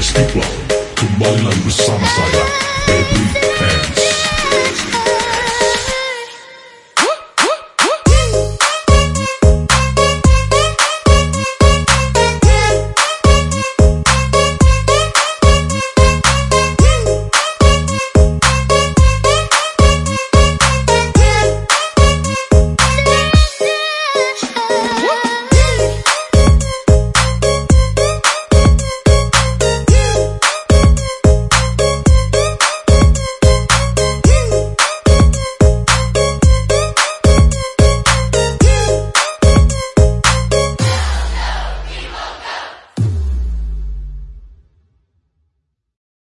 festival Kembali lagi bersama saya Febri and